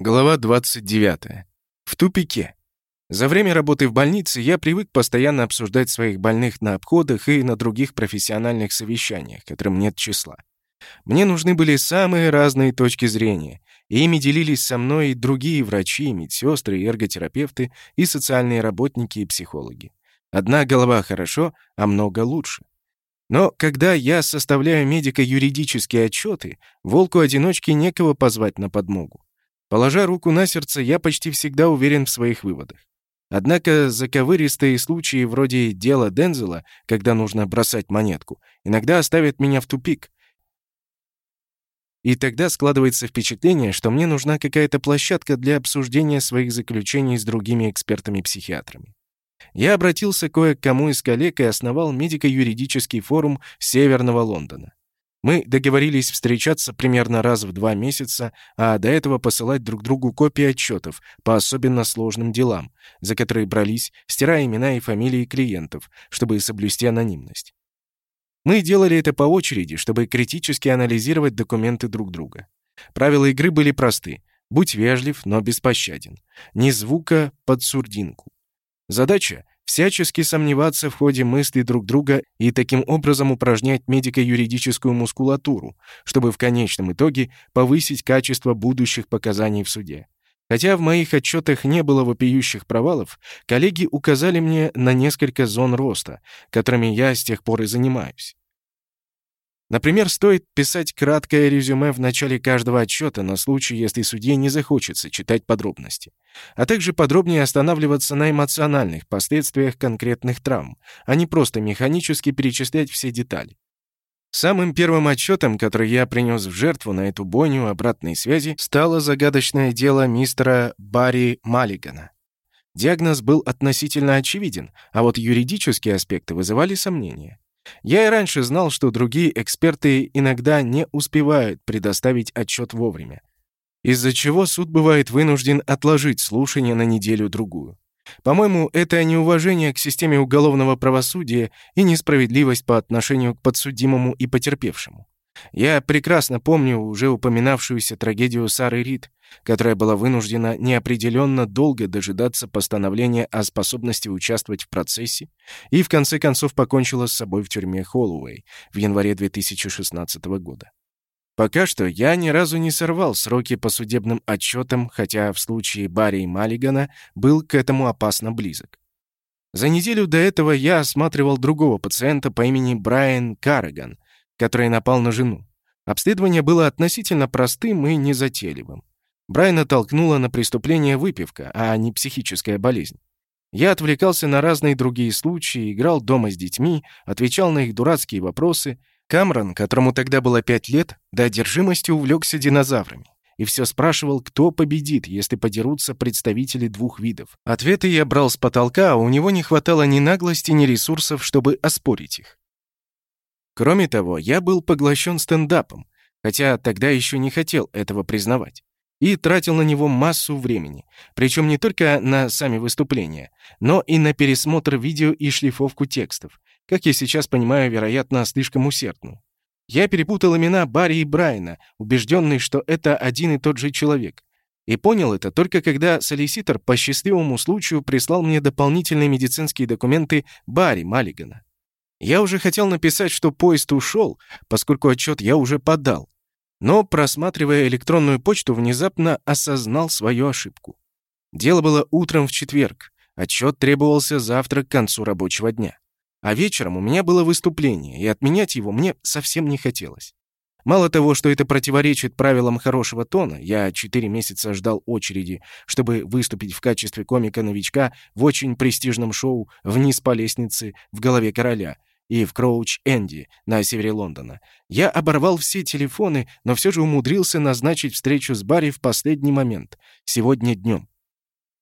Глава 29. В тупике. За время работы в больнице я привык постоянно обсуждать своих больных на обходах и на других профессиональных совещаниях, которым нет числа. Мне нужны были самые разные точки зрения, и ими делились со мной и другие врачи, медсестры, эрготерапевты, и социальные работники и психологи. Одна голова хорошо, а много лучше. Но когда я составляю медико-юридические отчеты, волку-одиночке некого позвать на подмогу. Положа руку на сердце, я почти всегда уверен в своих выводах. Однако заковыристые случаи вроде дела Дензела, когда нужно бросать монетку, иногда оставят меня в тупик. И тогда складывается впечатление, что мне нужна какая-то площадка для обсуждения своих заключений с другими экспертами-психиатрами. Я обратился кое к кому из коллег и основал медико-юридический форум Северного Лондона. Мы договорились встречаться примерно раз в два месяца, а до этого посылать друг другу копии отчетов по особенно сложным делам, за которые брались, стирая имена и фамилии клиентов, чтобы соблюсти анонимность. Мы делали это по очереди, чтобы критически анализировать документы друг друга. Правила игры были просты. Будь вежлив, но беспощаден. Ни звука под сурдинку. Задача всячески сомневаться в ходе мыслей друг друга и таким образом упражнять медико-юридическую мускулатуру, чтобы в конечном итоге повысить качество будущих показаний в суде. Хотя в моих отчетах не было вопиющих провалов, коллеги указали мне на несколько зон роста, которыми я с тех пор и занимаюсь. Например, стоит писать краткое резюме в начале каждого отчета на случай, если судье не захочется читать подробности, а также подробнее останавливаться на эмоциональных последствиях конкретных травм, а не просто механически перечислять все детали. Самым первым отчетом, который я принес в жертву на эту бойню обратной связи, стало загадочное дело мистера Барри Маллигана. Диагноз был относительно очевиден, а вот юридические аспекты вызывали сомнения. Я и раньше знал, что другие эксперты иногда не успевают предоставить отчет вовремя, из-за чего суд бывает вынужден отложить слушание на неделю-другую. По-моему, это неуважение к системе уголовного правосудия и несправедливость по отношению к подсудимому и потерпевшему. Я прекрасно помню уже упоминавшуюся трагедию Сары Рид, которая была вынуждена неопределенно долго дожидаться постановления о способности участвовать в процессе и в конце концов покончила с собой в тюрьме Холлоуэй в январе 2016 года. Пока что я ни разу не сорвал сроки по судебным отчетам, хотя в случае Барри Маллигана был к этому опасно близок. За неделю до этого я осматривал другого пациента по имени Брайан Карраган, который напал на жену. Обследование было относительно простым и незатейливым. Брайана толкнула на преступление выпивка, а не психическая болезнь. Я отвлекался на разные другие случаи, играл дома с детьми, отвечал на их дурацкие вопросы. Камрон, которому тогда было пять лет, до одержимости увлекся динозаврами и все спрашивал, кто победит, если подерутся представители двух видов. Ответы я брал с потолка, а у него не хватало ни наглости, ни ресурсов, чтобы оспорить их. Кроме того, я был поглощен стендапом, хотя тогда еще не хотел этого признавать и тратил на него массу времени, причем не только на сами выступления, но и на пересмотр видео и шлифовку текстов, как я сейчас понимаю, вероятно, слишком усердную. Я перепутал имена Барри и Брайана, убежденный, что это один и тот же человек. И понял это только когда солиситор по счастливому случаю прислал мне дополнительные медицинские документы Барри Маллигана. Я уже хотел написать, что поезд ушел, поскольку отчет я уже подал, но, просматривая электронную почту, внезапно осознал свою ошибку. Дело было утром в четверг, отчет требовался завтра к концу рабочего дня. А вечером у меня было выступление, и отменять его мне совсем не хотелось. Мало того, что это противоречит правилам хорошего тона, я четыре месяца ждал очереди, чтобы выступить в качестве комика-новичка в очень престижном шоу «Вниз по лестнице в голове короля», и в Кроуч-Энди на севере Лондона. Я оборвал все телефоны, но все же умудрился назначить встречу с Барри в последний момент, сегодня днем.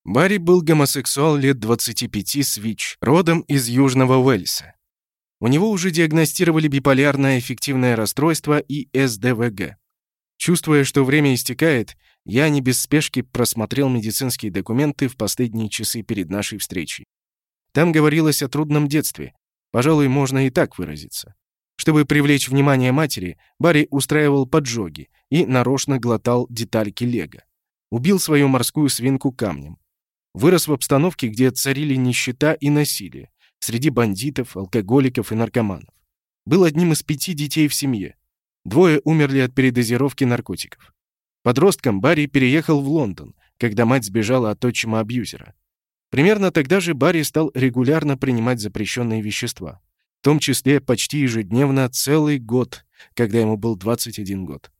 Барри был гомосексуал лет 25 с ВИЧ, родом из Южного Уэльса. У него уже диагностировали биполярное эффективное расстройство и СДВГ. Чувствуя, что время истекает, я не без спешки просмотрел медицинские документы в последние часы перед нашей встречей. Там говорилось о трудном детстве, Пожалуй, можно и так выразиться. Чтобы привлечь внимание матери, Барри устраивал поджоги и нарочно глотал детальки лего. Убил свою морскую свинку камнем. Вырос в обстановке, где царили нищета и насилие, среди бандитов, алкоголиков и наркоманов. Был одним из пяти детей в семье. Двое умерли от передозировки наркотиков. Подростком Барри переехал в Лондон, когда мать сбежала от отчима-абьюзера. Примерно тогда же Барри стал регулярно принимать запрещенные вещества, в том числе почти ежедневно целый год, когда ему был 21 год.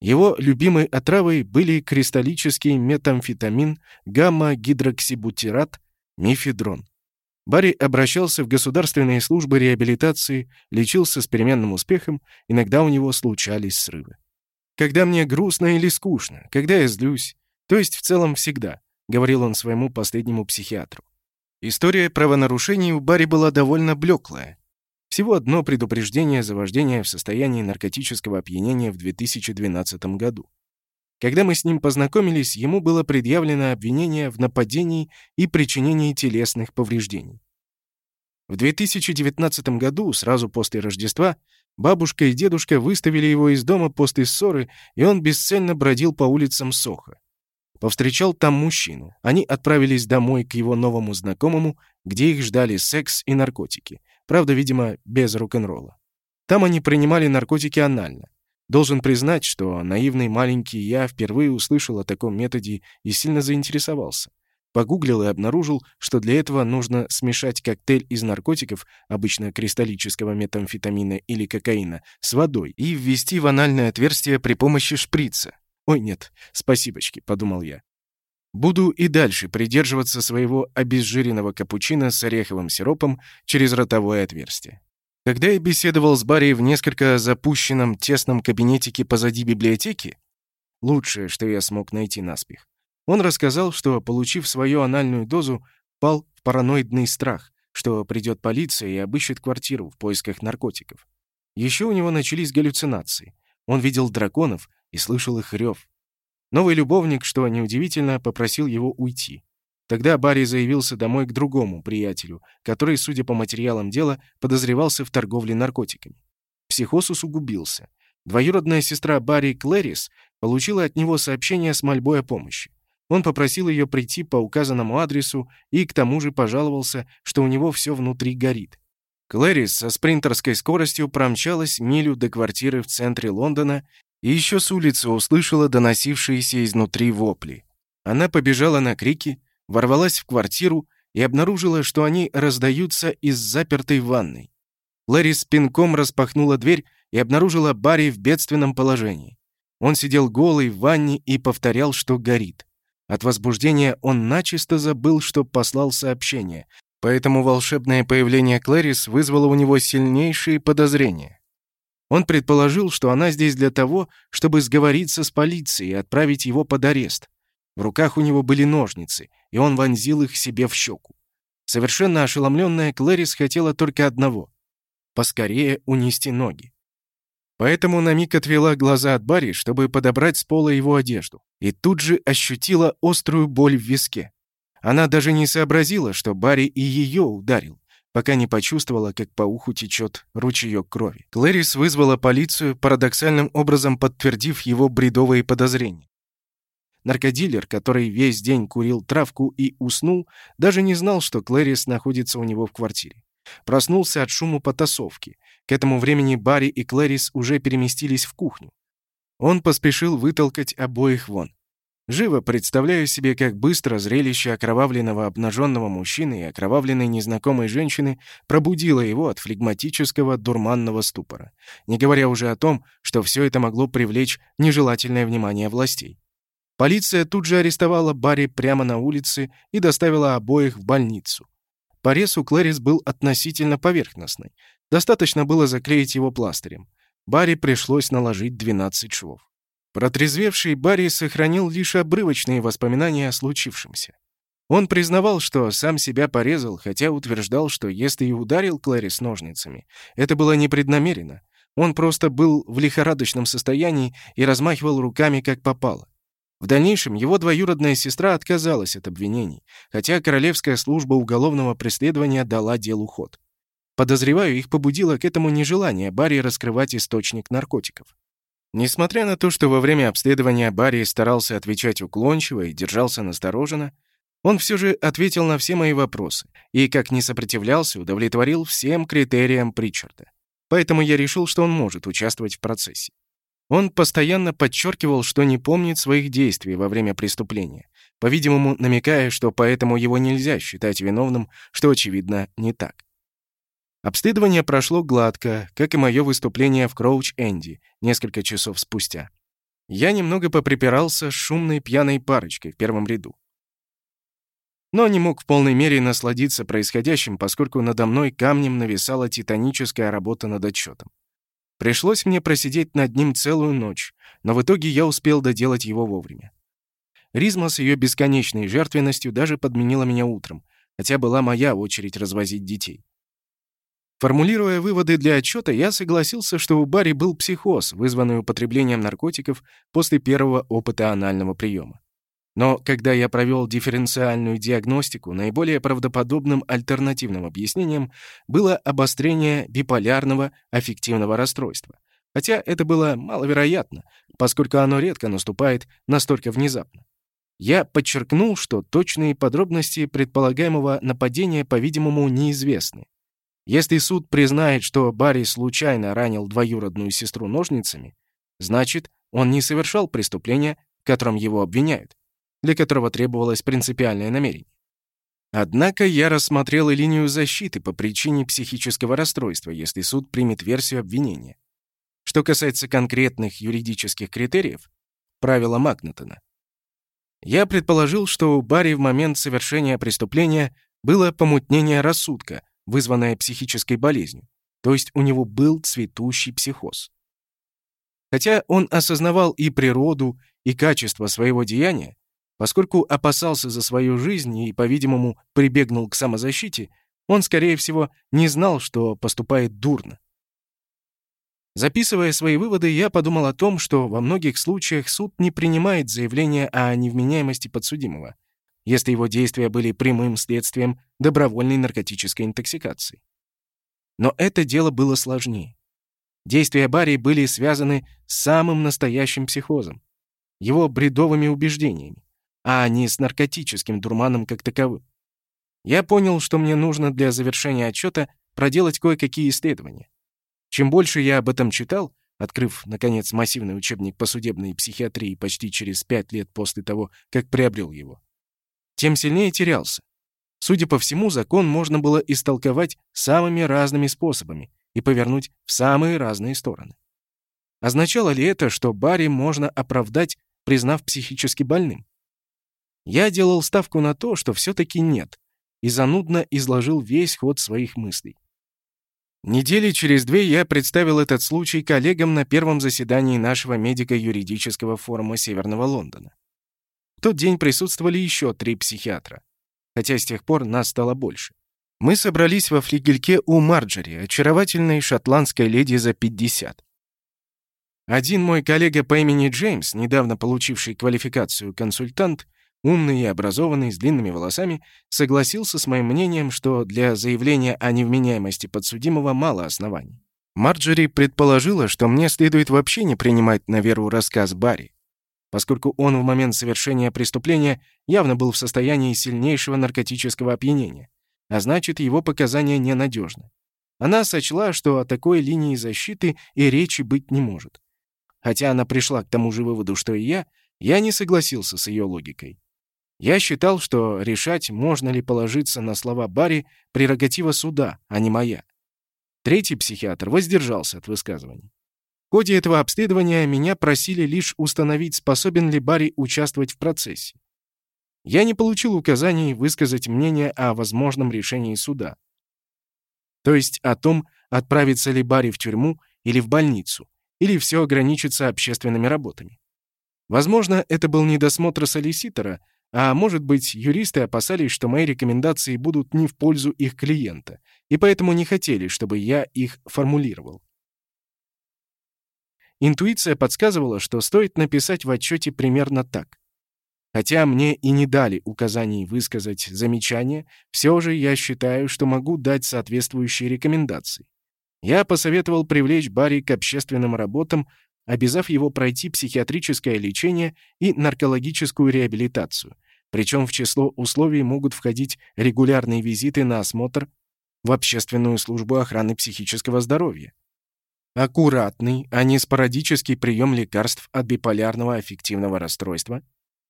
Его любимой отравой были кристаллический метамфетамин, гамма-гидроксибутират, мифедрон. Барри обращался в государственные службы реабилитации, лечился с переменным успехом, иногда у него случались срывы. «Когда мне грустно или скучно, когда я злюсь, то есть в целом всегда», — говорил он своему последнему психиатру. История правонарушений у Барри была довольно блеклая. Всего одно предупреждение за вождение в состоянии наркотического опьянения в 2012 году. Когда мы с ним познакомились, ему было предъявлено обвинение в нападении и причинении телесных повреждений. В 2019 году, сразу после Рождества, бабушка и дедушка выставили его из дома после ссоры, и он бесцельно бродил по улицам Соха. Повстречал там мужчину. Они отправились домой к его новому знакомому, где их ждали секс и наркотики. Правда, видимо, без рок-н-ролла. Там они принимали наркотики анально. Должен признать, что наивный маленький я впервые услышал о таком методе и сильно заинтересовался. Погуглил и обнаружил, что для этого нужно смешать коктейль из наркотиков, обычно кристаллического метамфетамина или кокаина, с водой и ввести в анальное отверстие при помощи шприца. «Ой, нет, спасибочки», — подумал я. Буду и дальше придерживаться своего обезжиренного капучино с ореховым сиропом через ротовое отверстие. Когда я беседовал с Барри в несколько запущенном тесном кабинетике позади библиотеки, лучшее, что я смог найти наспех, он рассказал, что, получив свою анальную дозу, пал в параноидный страх, что придет полиция и обыщет квартиру в поисках наркотиков. Еще у него начались галлюцинации. Он видел драконов и слышал их рев. Новый любовник, что неудивительно, попросил его уйти. Тогда Барри заявился домой к другому приятелю, который, судя по материалам дела, подозревался в торговле наркотиками. Психоз усугубился. Двоюродная сестра Барри Клэрис получила от него сообщение с мольбой о помощи. Он попросил ее прийти по указанному адресу и к тому же пожаловался, что у него все внутри горит. Клэрис со спринтерской скоростью промчалась милю до квартиры в центре Лондона и еще с улицы услышала доносившиеся изнутри вопли. Она побежала на крики, ворвалась в квартиру и обнаружила, что они раздаются из запертой ванной. Лэри с пинком распахнула дверь и обнаружила Барри в бедственном положении. Он сидел голый в ванне и повторял, что горит. От возбуждения он начисто забыл, что послал сообщение, поэтому волшебное появление Клэрис вызвало у него сильнейшие подозрения. Он предположил, что она здесь для того, чтобы сговориться с полицией и отправить его под арест. В руках у него были ножницы, и он вонзил их себе в щеку. Совершенно ошеломленная Клэрис хотела только одного — поскорее унести ноги. Поэтому на миг отвела глаза от Барри, чтобы подобрать с пола его одежду, и тут же ощутила острую боль в виске. Она даже не сообразила, что Барри и ее ударил пока не почувствовала, как по уху течет ручеек крови. Клэрис вызвала полицию, парадоксальным образом подтвердив его бредовые подозрения. Наркодилер, который весь день курил травку и уснул, даже не знал, что Клэрис находится у него в квартире. Проснулся от шума потасовки. К этому времени Барри и Клэрис уже переместились в кухню. Он поспешил вытолкать обоих вон. Живо представляю себе, как быстро зрелище окровавленного обнаженного мужчины и окровавленной незнакомой женщины пробудило его от флегматического дурманного ступора, не говоря уже о том, что все это могло привлечь нежелательное внимание властей. Полиция тут же арестовала Барри прямо на улице и доставила обоих в больницу. Порез у Клэрис был относительно поверхностный. Достаточно было заклеить его пластырем. Барри пришлось наложить 12 швов. Протрезвевший Барри сохранил лишь обрывочные воспоминания о случившемся. Он признавал, что сам себя порезал, хотя утверждал, что если и ударил Клэрис ножницами, это было непреднамеренно. Он просто был в лихорадочном состоянии и размахивал руками, как попало. В дальнейшем его двоюродная сестра отказалась от обвинений, хотя Королевская служба уголовного преследования дала делу ход. Подозреваю, их побудило к этому нежелание Барри раскрывать источник наркотиков. Несмотря на то, что во время обследования Барри старался отвечать уклончиво и держался настороженно, он все же ответил на все мои вопросы и, как не сопротивлялся, удовлетворил всем критериям Причарда. Поэтому я решил, что он может участвовать в процессе. Он постоянно подчеркивал, что не помнит своих действий во время преступления, по-видимому, намекая, что поэтому его нельзя считать виновным, что, очевидно, не так. Обследование прошло гладко, как и мое выступление в Кроуч-Энди несколько часов спустя. Я немного поприпирался с шумной пьяной парочкой в первом ряду. Но не мог в полной мере насладиться происходящим, поскольку надо мной камнем нависала титаническая работа над отчетом. Пришлось мне просидеть над ним целую ночь, но в итоге я успел доделать его вовремя. Ризма с ее бесконечной жертвенностью даже подменила меня утром, хотя была моя очередь развозить детей. Формулируя выводы для отчета, я согласился, что у Барри был психоз, вызванный употреблением наркотиков после первого опыта анального приема. Но когда я провел дифференциальную диагностику, наиболее правдоподобным альтернативным объяснением было обострение биполярного аффективного расстройства. Хотя это было маловероятно, поскольку оно редко наступает настолько внезапно. Я подчеркнул, что точные подробности предполагаемого нападения, по-видимому, неизвестны. Если суд признает, что Барри случайно ранил двоюродную сестру ножницами, значит, он не совершал преступления, в котором его обвиняют, для которого требовалось принципиальное намерение. Однако я рассмотрел и линию защиты по причине психического расстройства, если суд примет версию обвинения. Что касается конкретных юридических критериев, правила Макнатона, я предположил, что у Барри в момент совершения преступления было помутнение рассудка, вызванная психической болезнью, то есть у него был цветущий психоз. Хотя он осознавал и природу, и качество своего деяния, поскольку опасался за свою жизнь и, по-видимому, прибегнул к самозащите, он, скорее всего, не знал, что поступает дурно. Записывая свои выводы, я подумал о том, что во многих случаях суд не принимает заявление о невменяемости подсудимого, если его действия были прямым следствием добровольной наркотической интоксикации. Но это дело было сложнее. Действия Барри были связаны с самым настоящим психозом, его бредовыми убеждениями, а не с наркотическим дурманом как таковым. Я понял, что мне нужно для завершения отчета проделать кое-какие исследования. Чем больше я об этом читал, открыв, наконец, массивный учебник по судебной психиатрии почти через пять лет после того, как приобрел его, тем сильнее терялся. Судя по всему, закон можно было истолковать самыми разными способами и повернуть в самые разные стороны. Означало ли это, что Барри можно оправдать, признав психически больным? Я делал ставку на то, что все-таки нет, и занудно изложил весь ход своих мыслей. Недели через две я представил этот случай коллегам на первом заседании нашего медико-юридического форума Северного Лондона тот день присутствовали еще три психиатра, хотя с тех пор нас стало больше. Мы собрались во флигельке у Марджери, очаровательной шотландской леди за 50. Один мой коллега по имени Джеймс, недавно получивший квалификацию консультант, умный и образованный, с длинными волосами, согласился с моим мнением, что для заявления о невменяемости подсудимого мало оснований. Марджери предположила, что мне следует вообще не принимать на веру рассказ Барри, поскольку он в момент совершения преступления явно был в состоянии сильнейшего наркотического опьянения, а значит, его показания ненадежны. Она сочла, что о такой линии защиты и речи быть не может. Хотя она пришла к тому же выводу, что и я, я не согласился с ее логикой. Я считал, что решать, можно ли положиться на слова Барри, прерогатива суда, а не моя. Третий психиатр воздержался от высказываний. Ходе этого обследования меня просили лишь установить, способен ли Барри участвовать в процессе. Я не получил указаний высказать мнение о возможном решении суда. То есть о том, отправится ли Барри в тюрьму или в больницу, или все ограничится общественными работами. Возможно, это был недосмотр солиситора, а может быть, юристы опасались, что мои рекомендации будут не в пользу их клиента, и поэтому не хотели, чтобы я их формулировал. Интуиция подсказывала, что стоит написать в отчете примерно так. Хотя мне и не дали указаний высказать замечания, все же я считаю, что могу дать соответствующие рекомендации. Я посоветовал привлечь Барри к общественным работам обязав его пройти психиатрическое лечение и наркологическую реабилитацию. Причем в число условий могут входить регулярные визиты на осмотр в общественную службу охраны психического здоровья. Аккуратный, а не спорадический прием лекарств от биполярного аффективного расстройства,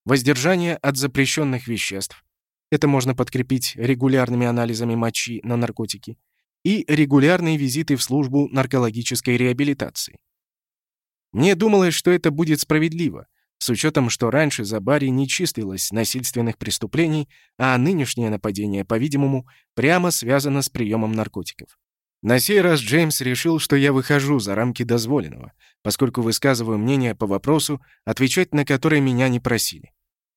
воздержание от запрещенных веществ, это можно подкрепить регулярными анализами мочи на наркотики, и регулярные визиты в службу наркологической реабилитации. Мне думалось, что это будет справедливо, с учетом, что раньше за Барри не числилось насильственных преступлений, а нынешнее нападение, по-видимому, прямо связано с приемом наркотиков. На сей раз Джеймс решил, что я выхожу за рамки дозволенного, поскольку высказываю мнение по вопросу, отвечать на который меня не просили.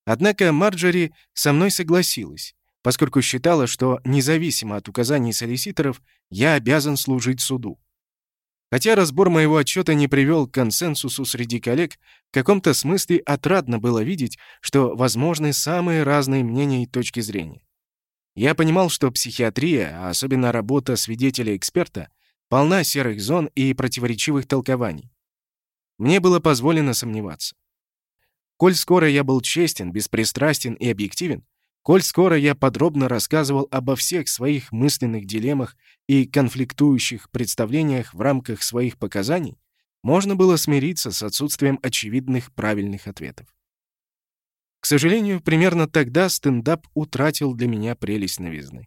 Однако Марджори со мной согласилась, поскольку считала, что, независимо от указаний солиситоров, я обязан служить суду. Хотя разбор моего отчета не привел к консенсусу среди коллег, в каком-то смысле отрадно было видеть, что возможны самые разные мнения и точки зрения. Я понимал, что психиатрия, а особенно работа свидетеля-эксперта, полна серых зон и противоречивых толкований. Мне было позволено сомневаться. Коль скоро я был честен, беспристрастен и объективен, Коль скоро я подробно рассказывал обо всех своих мысленных дилеммах и конфликтующих представлениях в рамках своих показаний, можно было смириться с отсутствием очевидных правильных ответов. К сожалению, примерно тогда стендап утратил для меня прелесть новизны.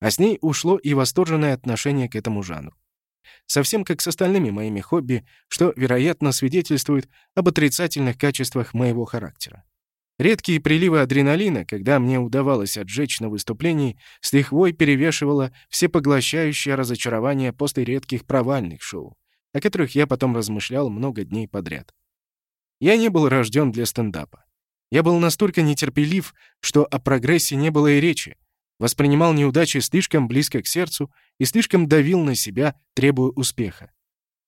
А с ней ушло и восторженное отношение к этому жанру. Совсем как с остальными моими хобби, что, вероятно, свидетельствует об отрицательных качествах моего характера. Редкие приливы адреналина, когда мне удавалось отжечь на выступлении, с лихвой перевешивало всепоглощающее разочарование после редких провальных шоу, о которых я потом размышлял много дней подряд. Я не был рожден для стендапа. Я был настолько нетерпелив, что о прогрессе не было и речи, воспринимал неудачи слишком близко к сердцу и слишком давил на себя, требуя успеха.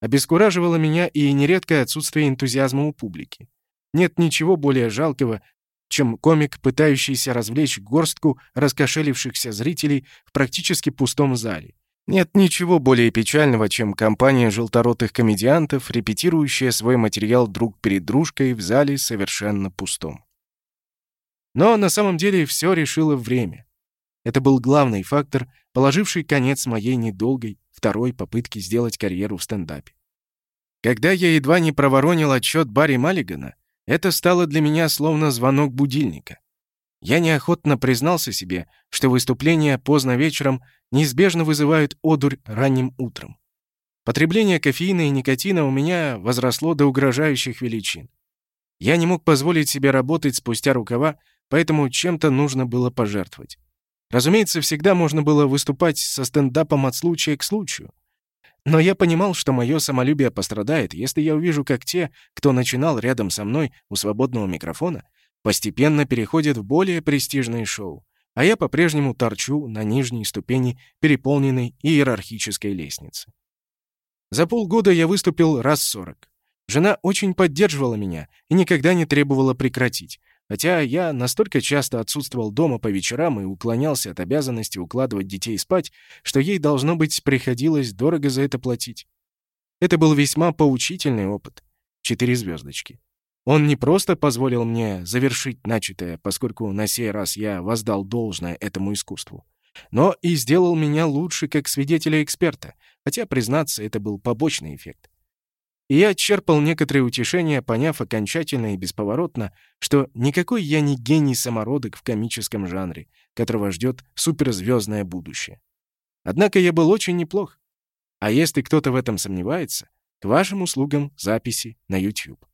Обескураживало меня и нередкое отсутствие энтузиазма у публики. Нет ничего более жалкого, чем комик, пытающийся развлечь горстку раскошелившихся зрителей в практически пустом зале. Нет ничего более печального, чем компания желторотых комедиантов, репетирующая свой материал друг перед дружкой в зале совершенно пустом. Но на самом деле все решило время. Это был главный фактор, положивший конец моей недолгой второй попытке сделать карьеру в стендапе. Когда я едва не проворонил отчет Барри Маллигана, это стало для меня словно звонок будильника. Я неохотно признался себе, что выступления поздно вечером неизбежно вызывают одурь ранним утром. Потребление кофеина и никотина у меня возросло до угрожающих величин. Я не мог позволить себе работать спустя рукава, поэтому чем-то нужно было пожертвовать. Разумеется, всегда можно было выступать со стендапом от случая к случаю. Но я понимал, что мое самолюбие пострадает, если я увижу, как те, кто начинал рядом со мной у свободного микрофона, постепенно переходят в более престижные шоу, а я по-прежнему торчу на нижней ступени переполненной иерархической лестницы. За полгода я выступил раз сорок. Жена очень поддерживала меня и никогда не требовала прекратить, Хотя я настолько часто отсутствовал дома по вечерам и уклонялся от обязанности укладывать детей спать, что ей, должно быть, приходилось дорого за это платить. Это был весьма поучительный опыт. Четыре звездочки. Он не просто позволил мне завершить начатое, поскольку на сей раз я воздал должное этому искусству, но и сделал меня лучше как свидетеля-эксперта, хотя, признаться, это был побочный эффект. И я черпал некоторые утешения, поняв окончательно и бесповоротно, что никакой я не гений-самородок в комическом жанре, которого ждет суперзвездное будущее. Однако я был очень неплох. А если кто-то в этом сомневается, к вашим услугам записи на YouTube.